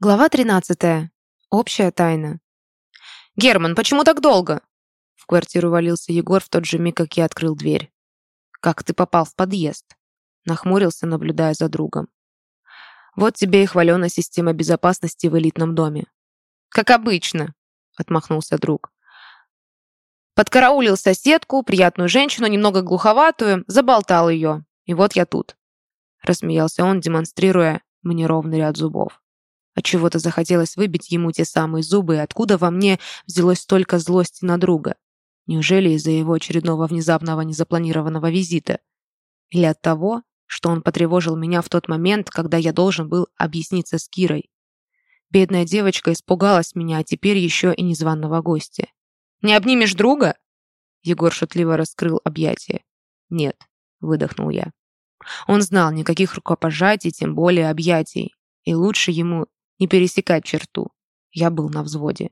Глава 13. Общая тайна. «Герман, почему так долго?» В квартиру валился Егор в тот же миг, как я открыл дверь. «Как ты попал в подъезд?» Нахмурился, наблюдая за другом. «Вот тебе и хваленая система безопасности в элитном доме». «Как обычно», — отмахнулся друг. Подкараулил соседку, приятную женщину, немного глуховатую, заболтал ее. И вот я тут. Рассмеялся он, демонстрируя мне ровный ряд зубов. Отчего-то захотелось выбить ему те самые зубы, и откуда во мне взялось столько злости на друга? Неужели из-за его очередного внезапного незапланированного визита? Или от того, что он потревожил меня в тот момент, когда я должен был объясниться с Кирой? Бедная девочка испугалась меня, а теперь еще и незваного гостя. «Не обнимешь друга?» Егор шутливо раскрыл объятия. «Нет», — выдохнул я. Он знал никаких рукопожатий, тем более объятий, и лучше ему не пересекать черту. Я был на взводе.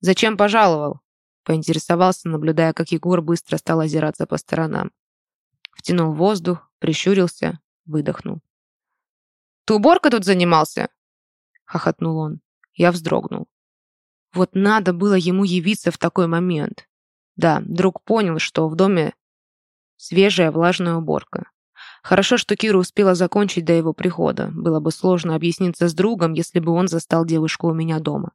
«Зачем пожаловал?» Поинтересовался, наблюдая, как Егор быстро стал озираться по сторонам. Втянул воздух, прищурился, выдохнул. «Ты уборкой тут занимался?» Хохотнул он. Я вздрогнул. Вот надо было ему явиться в такой момент. Да, друг понял, что в доме свежая влажная уборка. Хорошо, что Кира успела закончить до его прихода. Было бы сложно объясниться с другом, если бы он застал девушку у меня дома.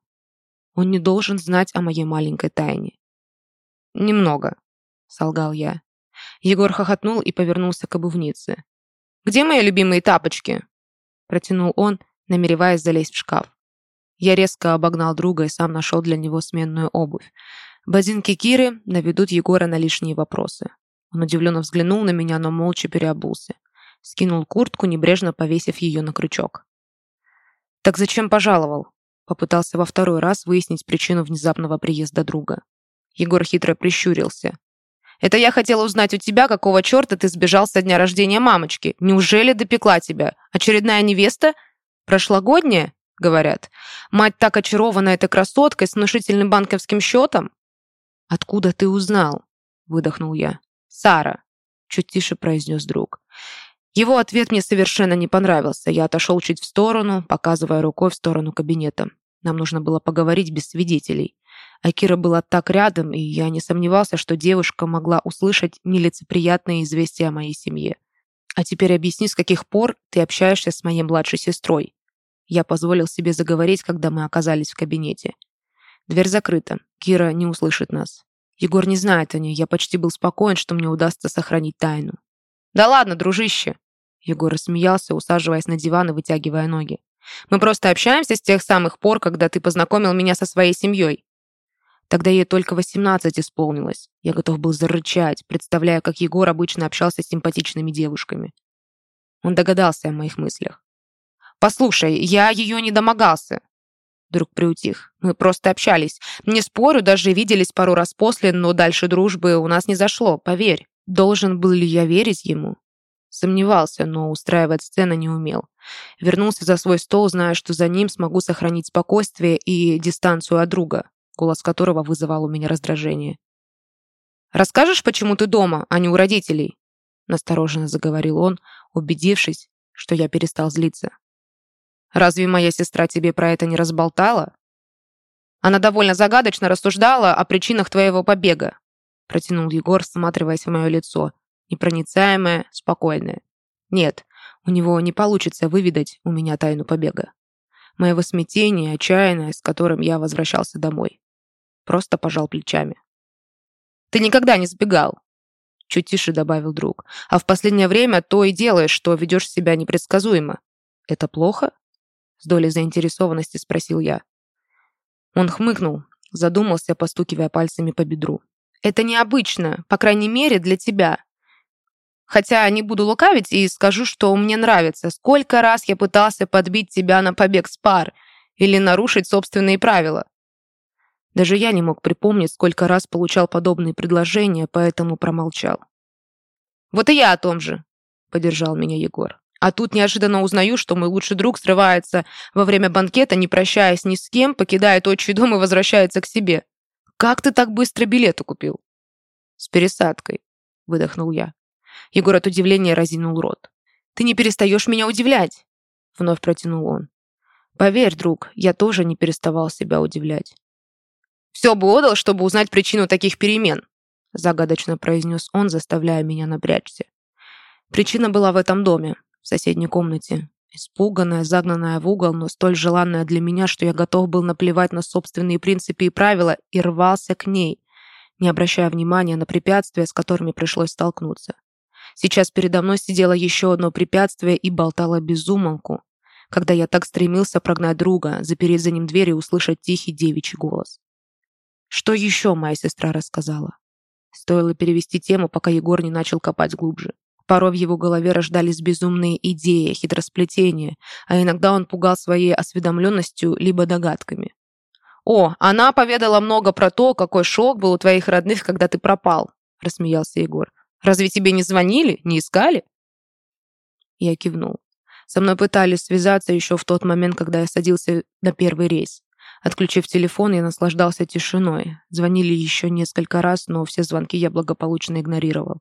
Он не должен знать о моей маленькой тайне. «Немного», — солгал я. Егор хохотнул и повернулся к обувнице. «Где мои любимые тапочки?» Протянул он, намереваясь залезть в шкаф. Я резко обогнал друга и сам нашел для него сменную обувь. Ботинки Киры наведут Егора на лишние вопросы. Он удивленно взглянул на меня, но молча переобулся. Скинул куртку, небрежно повесив ее на крючок. «Так зачем пожаловал?» Попытался во второй раз выяснить причину внезапного приезда друга. Егор хитро прищурился. «Это я хотела узнать у тебя, какого черта ты сбежал со дня рождения мамочки. Неужели допекла тебя? Очередная невеста? Прошлогодняя?» Говорят. «Мать так очарована этой красоткой с внушительным банковским счетом?» «Откуда ты узнал?» Выдохнул я. Сара», — чуть тише произнес друг. Его ответ мне совершенно не понравился. Я отошел чуть в сторону, показывая рукой в сторону кабинета. Нам нужно было поговорить без свидетелей. А Кира была так рядом, и я не сомневался, что девушка могла услышать нелицеприятные известия о моей семье. «А теперь объясни, с каких пор ты общаешься с моей младшей сестрой?» Я позволил себе заговорить, когда мы оказались в кабинете. Дверь закрыта. Кира не услышит нас. Егор не знает о ней. Я почти был спокоен, что мне удастся сохранить тайну. «Да ладно, дружище!» Егор рассмеялся, усаживаясь на диван и вытягивая ноги. «Мы просто общаемся с тех самых пор, когда ты познакомил меня со своей семьей». Тогда ей только восемнадцать исполнилось. Я готов был зарычать, представляя, как Егор обычно общался с симпатичными девушками. Он догадался о моих мыслях. «Послушай, я ее не домогался. Друг приутих. Мы просто общались. Не спорю, даже виделись пару раз после, но дальше дружбы у нас не зашло, поверь. Должен был ли я верить ему? Сомневался, но устраивать сцены не умел. Вернулся за свой стол, зная, что за ним смогу сохранить спокойствие и дистанцию от друга, голос которого вызывал у меня раздражение. «Расскажешь, почему ты дома, а не у родителей?» Настороженно заговорил он, убедившись, что я перестал злиться. Разве моя сестра тебе про это не разболтала? Она довольно загадочно рассуждала о причинах твоего побега, протянул Егор, всматриваясь в мое лицо, непроницаемое, спокойное. Нет, у него не получится выведать у меня тайну побега. Моего смятения, отчаянное, с которым я возвращался домой. Просто пожал плечами. Ты никогда не сбегал, чуть тише добавил друг. А в последнее время то и делаешь, что ведешь себя непредсказуемо. Это плохо? С долей заинтересованности спросил я. Он хмыкнул, задумался, постукивая пальцами по бедру. «Это необычно, по крайней мере, для тебя. Хотя не буду лукавить и скажу, что мне нравится. Сколько раз я пытался подбить тебя на побег с пар или нарушить собственные правила. Даже я не мог припомнить, сколько раз получал подобные предложения, поэтому промолчал. «Вот и я о том же», — поддержал меня Егор. А тут неожиданно узнаю, что мой лучший друг срывается во время банкета, не прощаясь ни с кем, покидает отчий дом и возвращается к себе. Как ты так быстро билеты купил? С пересадкой, выдохнул я. Егор от удивления разинул рот. Ты не перестаешь меня удивлять, вновь протянул он. Поверь, друг, я тоже не переставал себя удивлять. «Все бы отдал, чтобы узнать причину таких перемен», загадочно произнес он, заставляя меня напрячься. Причина была в этом доме, в соседней комнате. Испуганная, загнанная в угол, но столь желанная для меня, что я готов был наплевать на собственные принципы и правила и рвался к ней, не обращая внимания на препятствия, с которыми пришлось столкнуться. Сейчас передо мной сидело еще одно препятствие и болтало безумолку, когда я так стремился прогнать друга, запереть за ним дверь и услышать тихий девичий голос. Что еще моя сестра рассказала? Стоило перевести тему, пока Егор не начал копать глубже. Порой в его голове рождались безумные идеи, хитросплетения, а иногда он пугал своей осведомленностью либо догадками. «О, она поведала много про то, какой шок был у твоих родных, когда ты пропал», — рассмеялся Егор. «Разве тебе не звонили, не искали?» Я кивнул. Со мной пытались связаться еще в тот момент, когда я садился на первый рейс. Отключив телефон, я наслаждался тишиной. Звонили еще несколько раз, но все звонки я благополучно игнорировал.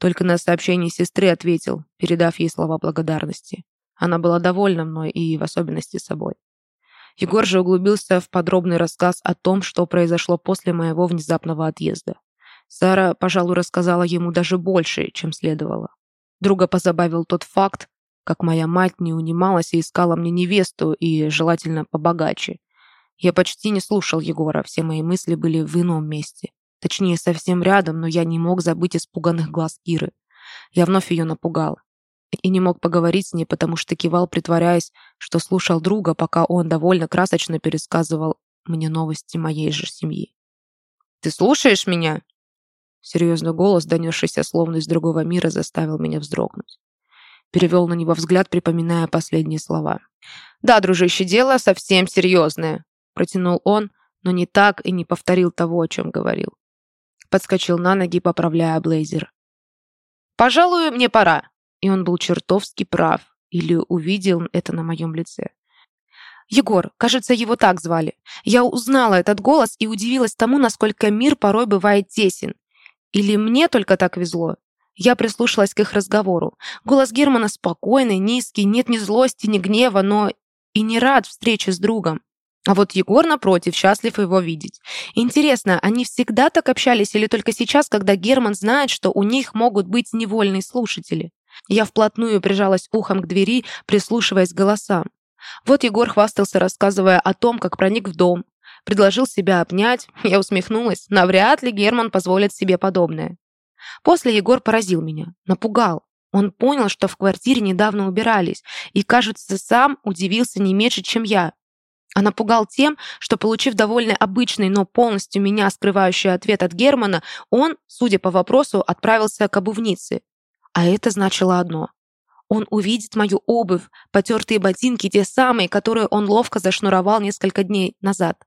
Только на сообщение сестры ответил, передав ей слова благодарности. Она была довольна мной и в особенности собой. Егор же углубился в подробный рассказ о том, что произошло после моего внезапного отъезда. Сара, пожалуй, рассказала ему даже больше, чем следовало. Друга позабавил тот факт, как моя мать не унималась и искала мне невесту, и желательно побогаче. Я почти не слушал Егора, все мои мысли были в ином месте. Точнее, совсем рядом, но я не мог забыть испуганных глаз Киры. Я вновь ее напугал. И не мог поговорить с ней, потому что кивал, притворяясь, что слушал друга, пока он довольно красочно пересказывал мне новости моей же семьи. «Ты слушаешь меня?» Серьезный голос, донесшийся словно из другого мира, заставил меня вздрогнуть. Перевел на него взгляд, припоминая последние слова. «Да, дружище, дело совсем серьезное протянул он, но не так и не повторил того, о чем говорил. Подскочил на ноги, поправляя блейзер. «Пожалуй, мне пора». И он был чертовски прав. Или увидел это на моем лице. Егор, кажется, его так звали. Я узнала этот голос и удивилась тому, насколько мир порой бывает тесен. Или мне только так везло? Я прислушалась к их разговору. Голос Германа спокойный, низкий, нет ни злости, ни гнева, но и не рад встрече с другом. А вот Егор, напротив, счастлив его видеть. Интересно, они всегда так общались или только сейчас, когда Герман знает, что у них могут быть невольные слушатели? Я вплотную прижалась ухом к двери, прислушиваясь к голосам. Вот Егор хвастался, рассказывая о том, как проник в дом. Предложил себя обнять. Я усмехнулась. Навряд ли Герман позволит себе подобное. После Егор поразил меня. Напугал. Он понял, что в квартире недавно убирались, и, кажется, сам удивился не меньше, чем я. А напугал тем, что, получив довольно обычный, но полностью меня скрывающий ответ от Германа, он, судя по вопросу, отправился к обувнице. А это значило одно. Он увидит мою обувь, потертые ботинки, те самые, которые он ловко зашнуровал несколько дней назад.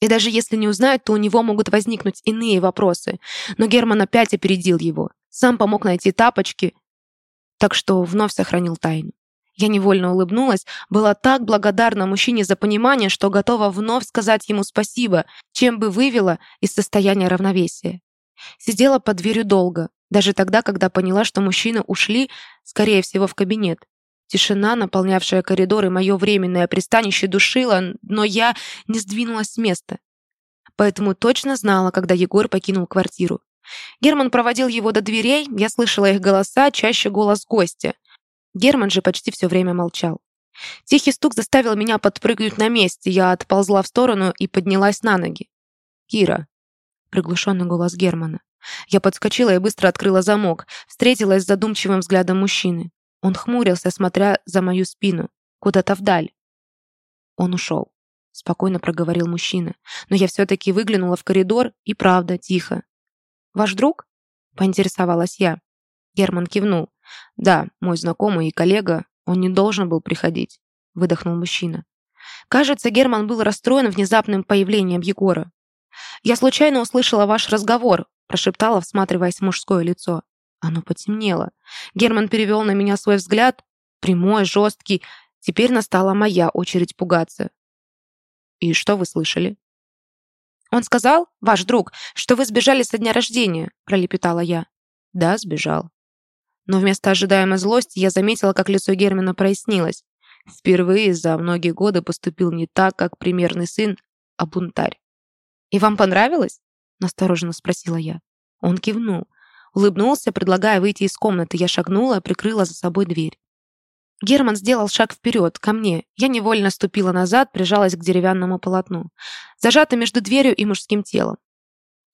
И даже если не узнает, то у него могут возникнуть иные вопросы. Но Герман опять опередил его. Сам помог найти тапочки, так что вновь сохранил тайну. Я невольно улыбнулась, была так благодарна мужчине за понимание, что готова вновь сказать ему спасибо, чем бы вывела из состояния равновесия. Сидела под дверью долго, даже тогда, когда поняла, что мужчины ушли, скорее всего, в кабинет. Тишина, наполнявшая коридор и мое временное пристанище, душила, но я не сдвинулась с места. Поэтому точно знала, когда Егор покинул квартиру. Герман проводил его до дверей, я слышала их голоса, чаще голос гостя. Герман же почти все время молчал. Тихий стук заставил меня подпрыгнуть на месте. Я отползла в сторону и поднялась на ноги. «Кира», — приглушенный голос Германа. Я подскочила и быстро открыла замок, встретилась с задумчивым взглядом мужчины. Он хмурился, смотря за мою спину, куда-то вдаль. Он ушел. Спокойно проговорил мужчина. Но я все-таки выглянула в коридор, и правда, тихо. «Ваш друг?» — поинтересовалась я. Герман кивнул. «Да, мой знакомый и коллега, он не должен был приходить», — выдохнул мужчина. Кажется, Герман был расстроен внезапным появлением Егора. «Я случайно услышала ваш разговор», — прошептала, всматриваясь в мужское лицо. Оно потемнело. Герман перевел на меня свой взгляд, прямой, жесткий. Теперь настала моя очередь пугаться. «И что вы слышали?» «Он сказал, ваш друг, что вы сбежали со дня рождения», — пролепетала я. «Да, сбежал», но вместо ожидаемой злости я заметила, как лицо Германа прояснилось. Впервые за многие годы поступил не так, как примерный сын, а бунтарь. «И вам понравилось?» — настороженно спросила я. Он кивнул. Улыбнулся, предлагая выйти из комнаты. Я шагнула, прикрыла за собой дверь. Герман сделал шаг вперед, ко мне. Я невольно ступила назад, прижалась к деревянному полотну, зажата между дверью и мужским телом.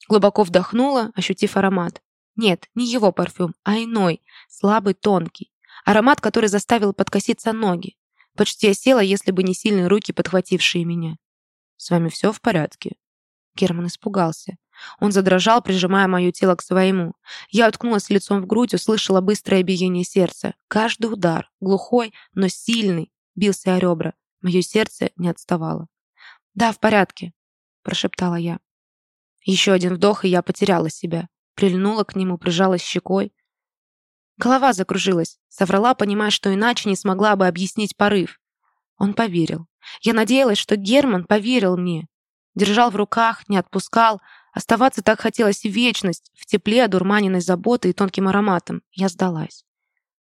Глубоко вдохнула, ощутив аромат. Нет, не его парфюм, а иной, слабый, тонкий. Аромат, который заставил подкоситься ноги. Почти я села, если бы не сильные руки, подхватившие меня. «С вами все в порядке?» Герман испугался. Он задрожал, прижимая мое тело к своему. Я уткнулась лицом в грудь, услышала быстрое биение сердца. Каждый удар, глухой, но сильный, бился о ребра. Мое сердце не отставало. «Да, в порядке», — прошептала я. Еще один вдох, и я потеряла себя. Прильнула к нему, прижалась щекой. Голова закружилась. Соврала, понимая, что иначе не смогла бы объяснить порыв. Он поверил. Я надеялась, что Герман поверил мне. Держал в руках, не отпускал, Оставаться так хотелось вечность, в тепле, одурманенной заботой и тонким ароматом. Я сдалась.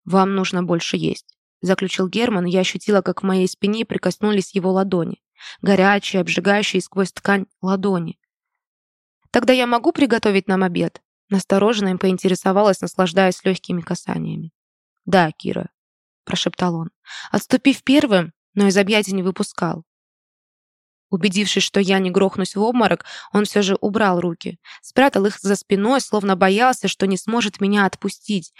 «Вам нужно больше есть», — заключил Герман, я ощутила, как в моей спине прикоснулись его ладони. Горячие, обжигающие сквозь ткань ладони. «Тогда я могу приготовить нам обед?» Настороженно им поинтересовалась, наслаждаясь легкими касаниями. «Да, Кира», — прошептал он, отступив первым, но из объятий не выпускал. Убедившись, что я не грохнусь в обморок, он все же убрал руки. Спрятал их за спиной, словно боялся, что не сможет меня отпустить.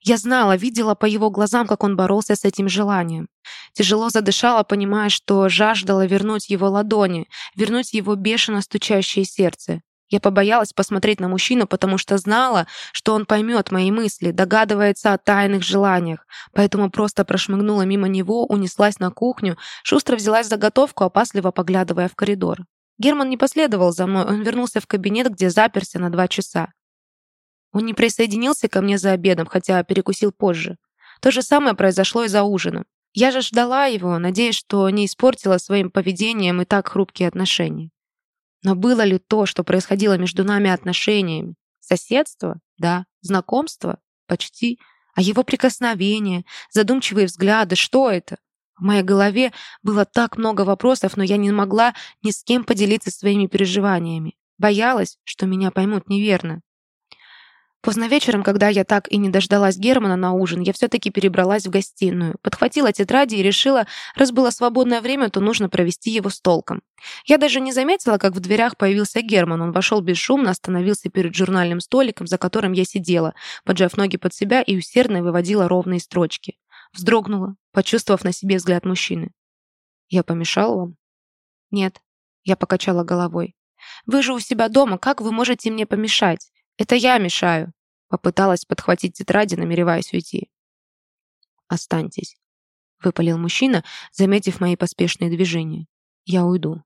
Я знала, видела по его глазам, как он боролся с этим желанием. Тяжело задышала, понимая, что жаждала вернуть его ладони, вернуть его бешено стучащее сердце. Я побоялась посмотреть на мужчину, потому что знала, что он поймет мои мысли, догадывается о тайных желаниях. Поэтому просто прошмыгнула мимо него, унеслась на кухню, шустро взялась за готовку, опасливо поглядывая в коридор. Герман не последовал за мной, он вернулся в кабинет, где заперся на два часа. Он не присоединился ко мне за обедом, хотя перекусил позже. То же самое произошло и за ужином. Я же ждала его, надеясь, что не испортила своим поведением и так хрупкие отношения. Но было ли то, что происходило между нами отношениями? Соседство? Да. Знакомство? Почти. А его прикосновения, задумчивые взгляды, что это? В моей голове было так много вопросов, но я не могла ни с кем поделиться своими переживаниями. Боялась, что меня поймут неверно. Поздно вечером, когда я так и не дождалась Германа на ужин, я все-таки перебралась в гостиную, подхватила тетради и решила, раз было свободное время, то нужно провести его с толком. Я даже не заметила, как в дверях появился Герман. Он вошел бесшумно, остановился перед журнальным столиком, за которым я сидела, поджав ноги под себя и усердно выводила ровные строчки. Вздрогнула, почувствовав на себе взгляд мужчины. «Я помешал вам?» «Нет», — я покачала головой. «Вы же у себя дома, как вы можете мне помешать? «Это я мешаю», — попыталась подхватить тетради, намереваясь уйти. «Останьтесь», — выпалил мужчина, заметив мои поспешные движения. «Я уйду».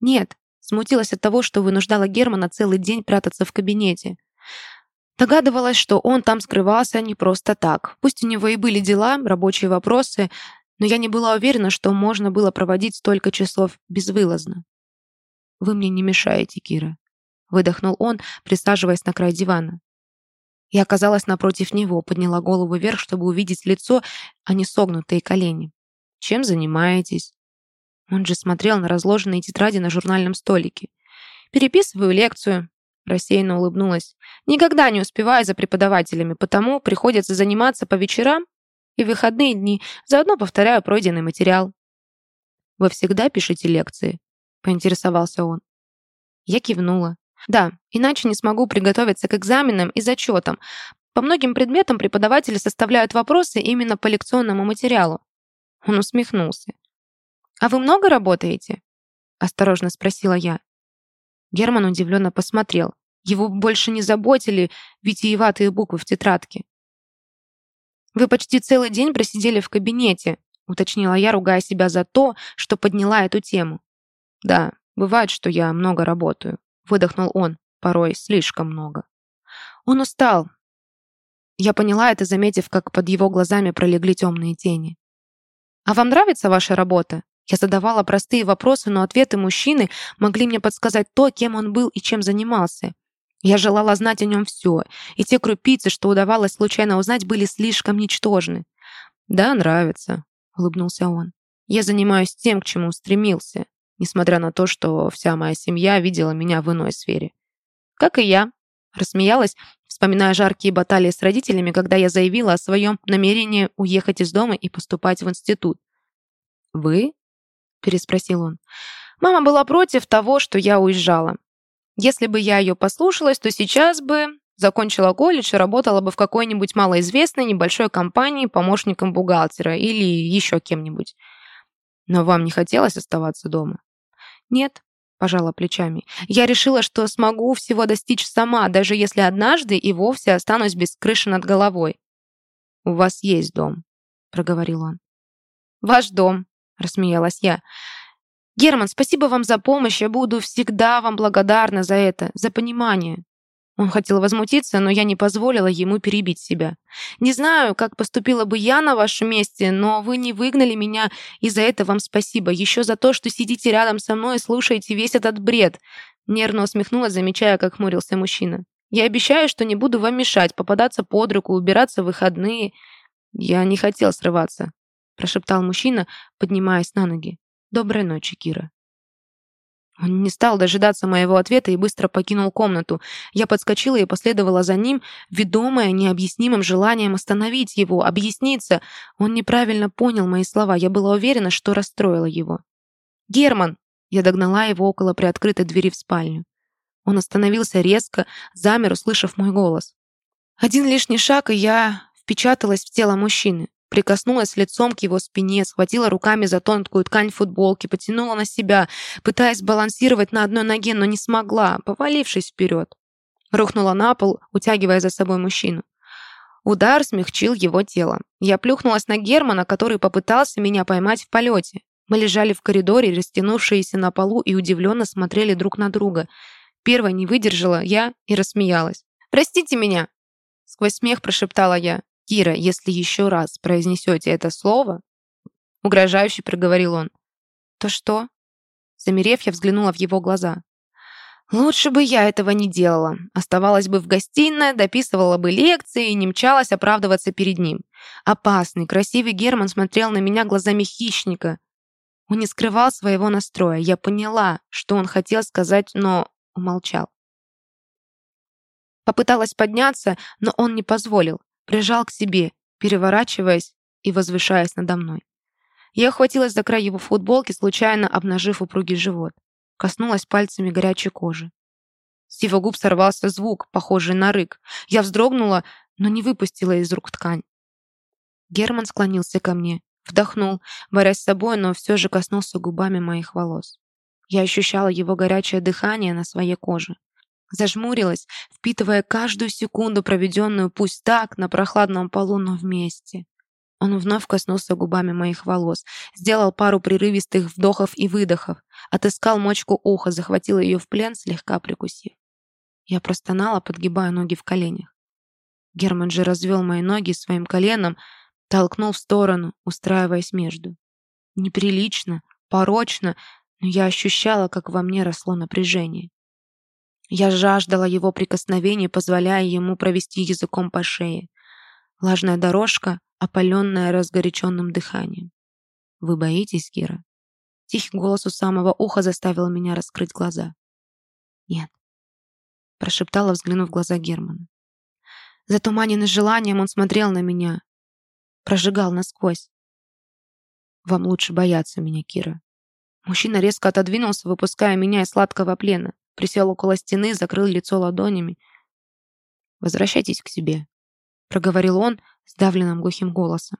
«Нет», — смутилась от того, что вынуждала Германа целый день прятаться в кабинете. Догадывалась, что он там скрывался не просто так. Пусть у него и были дела, рабочие вопросы, но я не была уверена, что можно было проводить столько часов безвылазно. «Вы мне не мешаете, Кира», выдохнул он, присаживаясь на край дивана. Я оказалась напротив него, подняла голову вверх, чтобы увидеть лицо, а не согнутые колени. «Чем занимаетесь?» Он же смотрел на разложенные тетради на журнальном столике. «Переписываю лекцию», — рассеянно улыбнулась. «Никогда не успеваю за преподавателями, потому приходится заниматься по вечерам и выходные дни, заодно повторяю пройденный материал». «Вы всегда пишете лекции?» — поинтересовался он. Я кивнула. Да, иначе не смогу приготовиться к экзаменам и зачетам. По многим предметам преподаватели составляют вопросы именно по лекционному материалу. Он усмехнулся. «А вы много работаете?» Осторожно спросила я. Герман удивленно посмотрел. Его больше не заботили витиеватые буквы в тетрадке. «Вы почти целый день просидели в кабинете», уточнила я, ругая себя за то, что подняла эту тему. «Да, бывает, что я много работаю», выдохнул он, порой слишком много. Он устал. Я поняла это, заметив, как под его глазами пролегли темные тени. «А вам нравится ваша работа?» Я задавала простые вопросы, но ответы мужчины могли мне подсказать то, кем он был и чем занимался. Я желала знать о нем все, и те крупицы, что удавалось случайно узнать, были слишком ничтожны. «Да, нравится», —— улыбнулся он. «Я занимаюсь тем, к чему стремился, несмотря на то, что вся моя семья видела меня в иной сфере. Как и я, рассмеялась, вспоминая жаркие баталии с родителями, когда я заявила о своем намерении уехать из дома и поступать в институт. «Вы?» — переспросил он. «Мама была против того, что я уезжала. Если бы я ее послушалась, то сейчас бы закончила колледж и работала бы в какой-нибудь малоизвестной небольшой компании помощником бухгалтера или еще кем-нибудь. Но вам не хотелось оставаться дома? Нет, пожала плечами. Я решила, что смогу всего достичь сама, даже если однажды и вовсе останусь без крыши над головой. У вас есть дом, проговорил он. Ваш дом, рассмеялась я. Герман, спасибо вам за помощь, я буду всегда вам благодарна за это, за понимание. Он хотел возмутиться, но я не позволила ему перебить себя. «Не знаю, как поступила бы я на вашем месте, но вы не выгнали меня, и за это вам спасибо. Еще за то, что сидите рядом со мной и слушаете весь этот бред». Нервно усмехнулась, замечая, как хмурился мужчина. «Я обещаю, что не буду вам мешать, попадаться под руку, убираться в выходные». «Я не хотел срываться», — прошептал мужчина, поднимаясь на ноги. «Доброй ночи, Кира». Он не стал дожидаться моего ответа и быстро покинул комнату. Я подскочила и последовала за ним, ведомая необъяснимым желанием остановить его, объясниться. Он неправильно понял мои слова. Я была уверена, что расстроила его. «Герман!» Я догнала его около приоткрытой двери в спальню. Он остановился резко, замер, услышав мой голос. Один лишний шаг, и я впечаталась в тело мужчины. Прикоснулась лицом к его спине, схватила руками за тонкую ткань футболки, потянула на себя, пытаясь балансировать на одной ноге, но не смогла, повалившись вперед. Рухнула на пол, утягивая за собой мужчину. Удар смягчил его тело. Я плюхнулась на Германа, который попытался меня поймать в полете. Мы лежали в коридоре, растянувшиеся на полу, и удивленно смотрели друг на друга. Первая не выдержала я и рассмеялась. «Простите меня!» Сквозь смех прошептала я. «Кира, если еще раз произнесете это слово...» Угрожающе проговорил он. «То что?» Замерев, я взглянула в его глаза. Лучше бы я этого не делала. Оставалась бы в гостиной, дописывала бы лекции и не мчалась оправдываться перед ним. Опасный, красивый Герман смотрел на меня глазами хищника. Он не скрывал своего настроя. Я поняла, что он хотел сказать, но умолчал. Попыталась подняться, но он не позволил прижал к себе, переворачиваясь и возвышаясь надо мной. Я охватилась за край его футболки, случайно обнажив упругий живот. Коснулась пальцами горячей кожи. С его губ сорвался звук, похожий на рык. Я вздрогнула, но не выпустила из рук ткань. Герман склонился ко мне, вдохнул, борясь с собой, но все же коснулся губами моих волос. Я ощущала его горячее дыхание на своей коже. Зажмурилась, впитывая каждую секунду, проведенную пусть так, на прохладном полу, но вместе. Он вновь коснулся губами моих волос, сделал пару прерывистых вдохов и выдохов, отыскал мочку уха, захватил ее в плен, слегка прикусив. Я простонала, подгибая ноги в коленях. Герман же развел мои ноги своим коленом, толкнул в сторону, устраиваясь между. Неприлично, порочно, но я ощущала, как во мне росло напряжение. Я жаждала его прикосновений, позволяя ему провести языком по шее. Влажная дорожка, опаленная разгоряченным дыханием. «Вы боитесь, Кира?» Тихий голос у самого уха заставил меня раскрыть глаза. «Нет», — прошептала, взглянув в глаза Германа. Затуманенный желанием он смотрел на меня, прожигал насквозь. «Вам лучше бояться меня, Кира». Мужчина резко отодвинулся, выпуская меня из сладкого плена присел около стены, закрыл лицо ладонями. «Возвращайтесь к себе», — проговорил он сдавленным глухим голосом.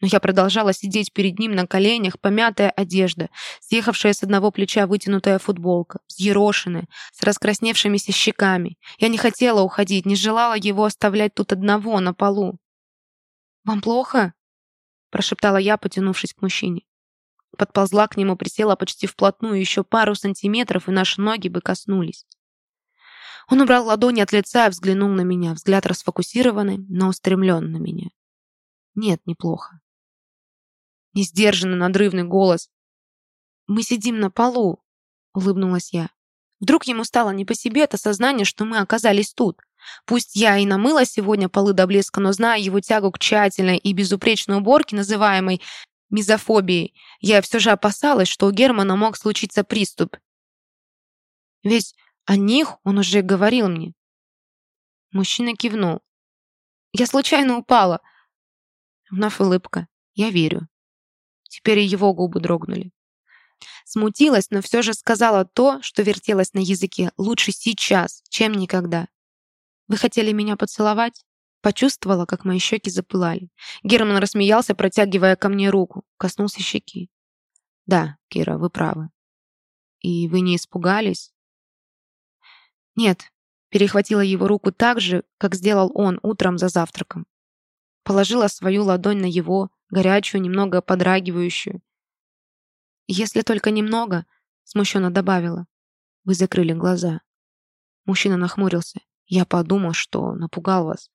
Но я продолжала сидеть перед ним на коленях, помятая одежда, съехавшая с одного плеча вытянутая футболка, взъерошенная, с раскрасневшимися щеками. Я не хотела уходить, не желала его оставлять тут одного, на полу. «Вам плохо?» — прошептала я, потянувшись к мужчине. Подползла к нему, присела почти вплотную, еще пару сантиметров, и наши ноги бы коснулись. Он убрал ладони от лица и взглянул на меня, взгляд расфокусированный, но устремлен на меня. Нет, неплохо. Несдержанный надрывный голос. «Мы сидим на полу», — улыбнулась я. Вдруг ему стало не по себе от осознания, что мы оказались тут. Пусть я и намыла сегодня полы до блеска, но зная его тягу к тщательной и безупречной уборке, называемой мизофобией, я все же опасалась, что у Германа мог случиться приступ. Ведь о них он уже говорил мне. Мужчина кивнул. Я случайно упала. Вновь улыбка. Я верю. Теперь и его губы дрогнули. Смутилась, но все же сказала то, что вертелось на языке. Лучше сейчас, чем никогда. «Вы хотели меня поцеловать?» Почувствовала, как мои щеки запылали. Герман рассмеялся, протягивая ко мне руку. Коснулся щеки. «Да, Кира, вы правы. И вы не испугались?» «Нет», перехватила его руку так же, как сделал он утром за завтраком. Положила свою ладонь на его, горячую, немного подрагивающую. «Если только немного», — смущенно добавила. «Вы закрыли глаза». Мужчина нахмурился. «Я подумал, что напугал вас».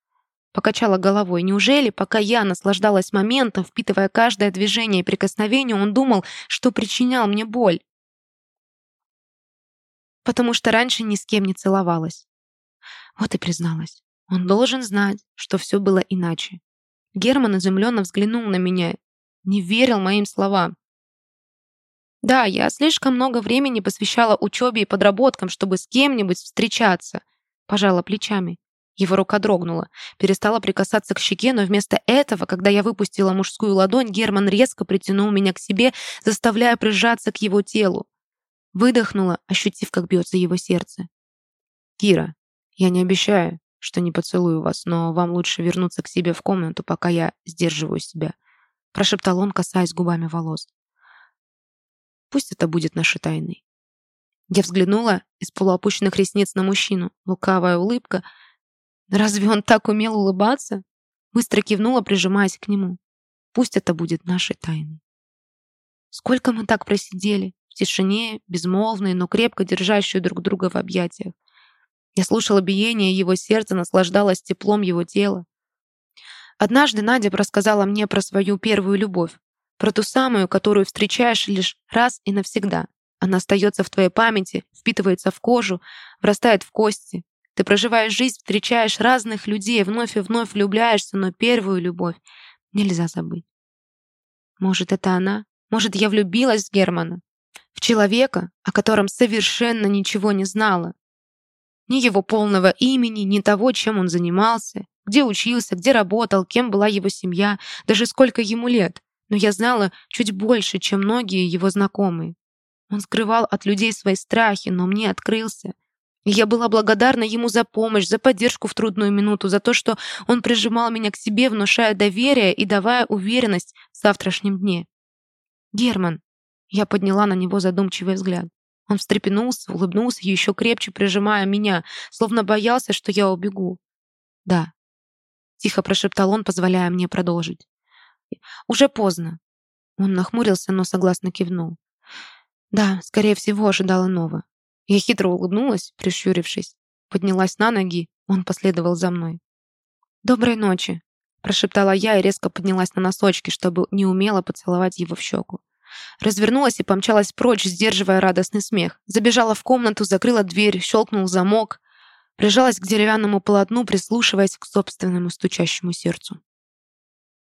Покачала головой. Неужели, пока я наслаждалась моментом, впитывая каждое движение и прикосновение, он думал, что причинял мне боль? Потому что раньше ни с кем не целовалась. Вот и призналась. Он должен знать, что все было иначе. Герман изумленно взглянул на меня, не верил моим словам. Да, я слишком много времени посвящала учебе и подработкам, чтобы с кем-нибудь встречаться. Пожала плечами. Его рука дрогнула, перестала прикасаться к щеке, но вместо этого, когда я выпустила мужскую ладонь, Герман резко притянул меня к себе, заставляя прижаться к его телу. Выдохнула, ощутив, как бьется его сердце. «Кира, я не обещаю, что не поцелую вас, но вам лучше вернуться к себе в комнату, пока я сдерживаю себя», прошептал он, касаясь губами волос. «Пусть это будет нашей тайной». Я взглянула из полуопущенных ресниц на мужчину. Лукавая улыбка — Разве он так умел улыбаться? Быстро кивнула, прижимаясь к нему. Пусть это будет нашей тайной. Сколько мы так просидели, в тишине, безмолвные, но крепко держащие друг друга в объятиях. Я слушала биение его сердца, наслаждалась теплом его тела. Однажды Надя рассказала мне про свою первую любовь, про ту самую, которую встречаешь лишь раз и навсегда. Она остается в твоей памяти, впитывается в кожу, врастает в кости, ты проживаешь жизнь, встречаешь разных людей, вновь и вновь влюбляешься, но первую любовь нельзя забыть. Может, это она? Может, я влюбилась в Германа? В человека, о котором совершенно ничего не знала. Ни его полного имени, ни того, чем он занимался, где учился, где работал, кем была его семья, даже сколько ему лет. Но я знала чуть больше, чем многие его знакомые. Он скрывал от людей свои страхи, но мне открылся — я была благодарна ему за помощь, за поддержку в трудную минуту, за то, что он прижимал меня к себе, внушая доверие и давая уверенность в завтрашнем дне. «Герман!» Я подняла на него задумчивый взгляд. Он встрепенулся, улыбнулся, еще крепче прижимая меня, словно боялся, что я убегу. «Да», — тихо прошептал он, позволяя мне продолжить. «Уже поздно». Он нахмурился, но согласно кивнул. «Да, скорее всего, ожидал иного. Я хитро улыбнулась, прищурившись. Поднялась на ноги, он последовал за мной. «Доброй ночи», — прошептала я и резко поднялась на носочки, чтобы неумело поцеловать его в щеку. Развернулась и помчалась прочь, сдерживая радостный смех. Забежала в комнату, закрыла дверь, щелкнул замок, прижалась к деревянному полотну, прислушиваясь к собственному стучащему сердцу.